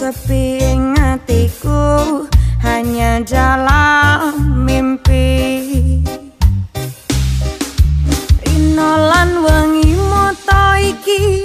sepi ngatiku hanya dalam mimpi. Rinolan wangi moto iki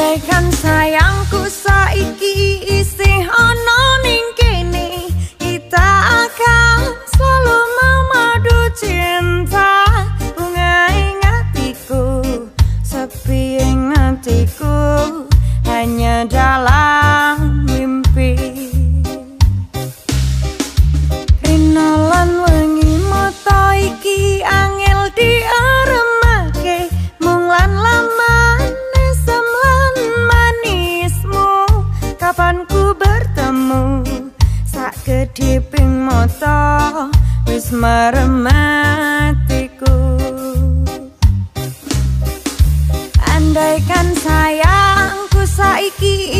andaikan sayangku saiki mata wis merematiku andaikan sayangku saiki